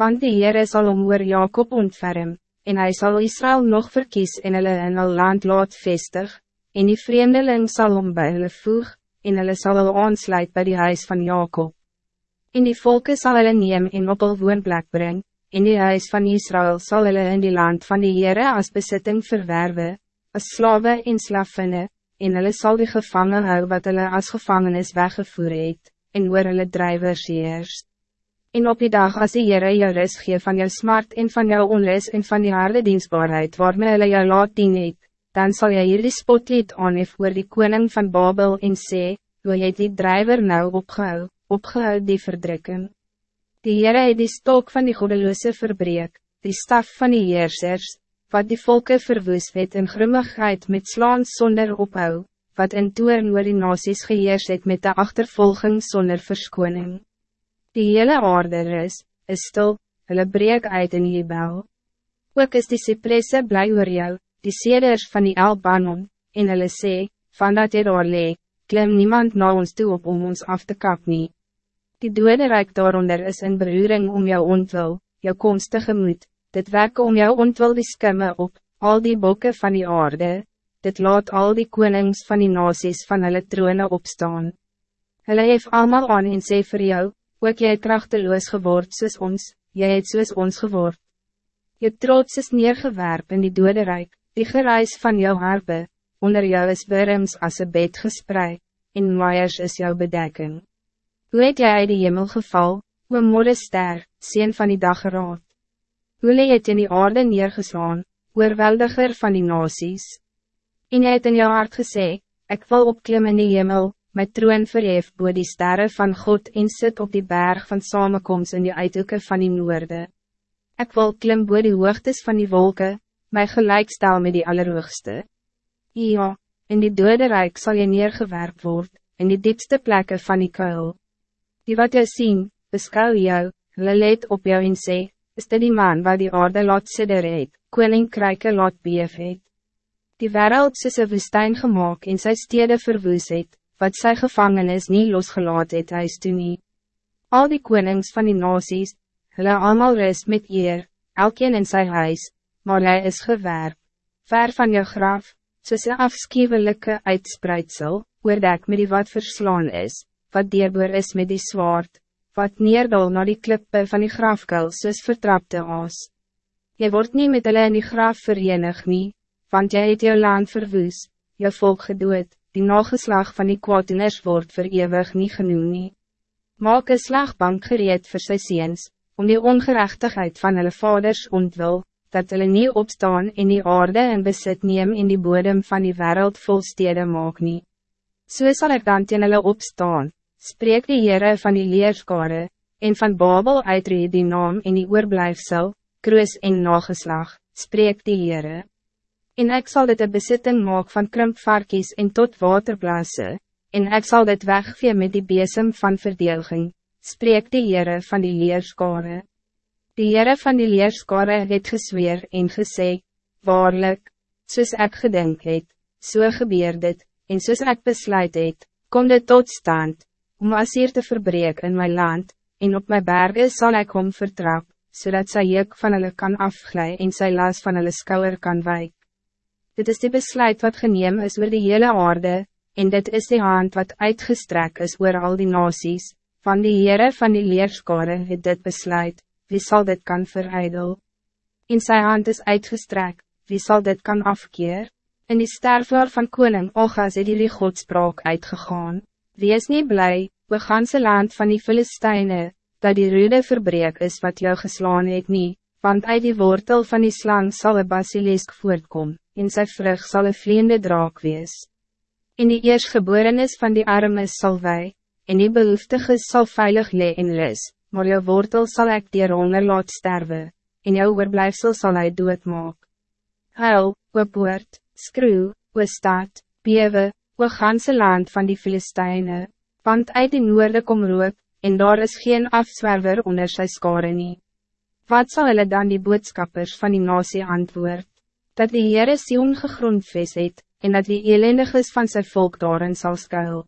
Want die Heere sal om oor Jacob ontferm, en hij zal Israël nog verkies en hulle in hulle land laat vestig, en die vreemdeling sal om by hulle voeg, en hulle sal hulle aansluit by die huis van Jacob. En die volke sal hulle neem en op hul woonplek bring, en die huis van Israël zal hulle in die land van die Heere as besitting verwerven, as slawe en slavinne, en hulle sal die gevangen hou wat hulle as gevangenis weggevoer het, en oor hulle drijvers heerst. En op die dag as die Heere jou ris gee van jou smart en van jou onlis en van die harde dienstbaarheid waarmee hulle jou laat dien het, dan zal jy hierdie spotlied aanhef oor die koning van Babel en sê, hoe jy die drijver nou opgehou, opgehou die verdrukking. Die Heere het die stok van die godeloose verbreek, die staf van die heersers, wat die volke verwoes het in grimmigheid met slaan zonder ophou, wat in toern oor die nasies geheers het met de achtervolging zonder verskoning. Die hele aarde is, is stil, hulle breek uit in jebel. Ook is die cypresse bly oor jou, die seders van die Albanon, en hulle sê, van dat jy daar lee, klim niemand na ons toe op om ons af te kap nie. Die dode rijk daaronder is in beruring om jou ontwil, jou konstige moed, dit werk om jou ontwil die skimme op, al die bokken van die aarde, dit laat al die konings van die nasies van hulle trone opstaan. Hulle heeft allemaal aan en sê vir jou, ook jy het krachteloos geword soos ons, jy het soos ons geword. Je trots is neergewerp in die dode rijk, die gereis van jou harpe, onder jou is wurms as een bed gespreid, en maaiers is jou bedekking. Hoe het jy uit die hemel geval, o modester, sien van die dageraad? Hoe le het in die aarde neergeslaan, oorweldiger van die nasies? En jy het in jou hart gesê, ik wil opklim in die hemel, my troon verhef boe die sterren van God en sit op die berg van samenkomst in die uithoeken van die noorde. Ik wil klim boe die hoogtes van die wolken, my gelijkstel met die allerhoogste. Ja, in die dode rijk zal je neergewerkt worden, in die diepste plekken van die kuil. Die wat jy sien, beskou jou, hulle let op jou en sê, is dit die man wat die aarde laat sidder het, koninkryke laat beef het. Die wereld soos een woestijn gemaakt en sy stede verwoes het, wat sy gevangenis niet losgelaat het huis toe nie. Al die konings van die nasies, hulle allemaal rust met eer, elkeen in sy huis, maar hij is gewerp, ver van jou graf, soos een afskiewelike uitspreitsel, oordek met die wat verslaan is, wat dierboer is met die zwaard, wat neerdal naar die klippe van die grafkel soos vertrapte aas. Jy wordt niet met hulle in die graf verenig nie, want jy het jou land verwoes, jou volk gedood, die nageslag van die kwaadiners wordt verewig nie genoem nie. Maak een slagbank gereed vir sy seens, om die ongerechtigheid van hulle vaders ontwil, dat hulle nie opstaan in die aarde en besit neem in die bodem van die wereld vol stede maak nie. So sal ek dan teen hulle opstaan, spreek die Heere van die leerskare, en van Babel uitree die naam en die oorblijfsel, kruis en nageslag, spreek die Heere. En ik zal dit een bezitting maak van krimpvarkies en tot waterblasse, en ik zal dit wegvee met die besem van verdeelging, spreek die Heere van die leerskare. Die Heere van die leerskare het gesweer en gesê, waarlik, soos ek gedink het, so gebeur dit, en soos ek besluit het, kom dit tot stand, om Asir te verbreken in mijn land, en op mijn bergen zal ik hom vertrap, zodat zij juk van hulle kan afglij en sy las van hulle skouwer kan wijk. Dit is de besluit wat geneem is oor die hele aarde, en dit is de hand wat uitgestrek is oor al die nasies, van die Heere van die leerskare het dit besluit, wie zal dit kan verijdel? In zijn hand is uitgestrek, wie zal dit kan afkeer? In die sterfwaar van koning Ogas het die godspraak uitgegaan. Wees niet blij, we ganse land van die Filisteine, dat die rude verbreek is wat jou geslaan het nie, want uit die wortel van die slang zal een basilisk voortkom, en sy vrug sal een vliende draak wees. In die eerstgeborenis van die armes sal wij, en die behoeftiges sal veilig le en ris, maar jou wortel zal ek dier honger laat sterwe, en jou oorblijfsel sal hy doodmaak. Huil, o poort, skreeuw, o stad, bewe, o ganse land van die Filisteine, want uit die noorde kom roep, en daar is geen afzwerver onder sy skare nie. Wat zal hulle dan die boodskappers van die nasie antwoord? Dat die Heere Sion gegrondves het, en dat die elendiges van zijn volk daarin zal skuil.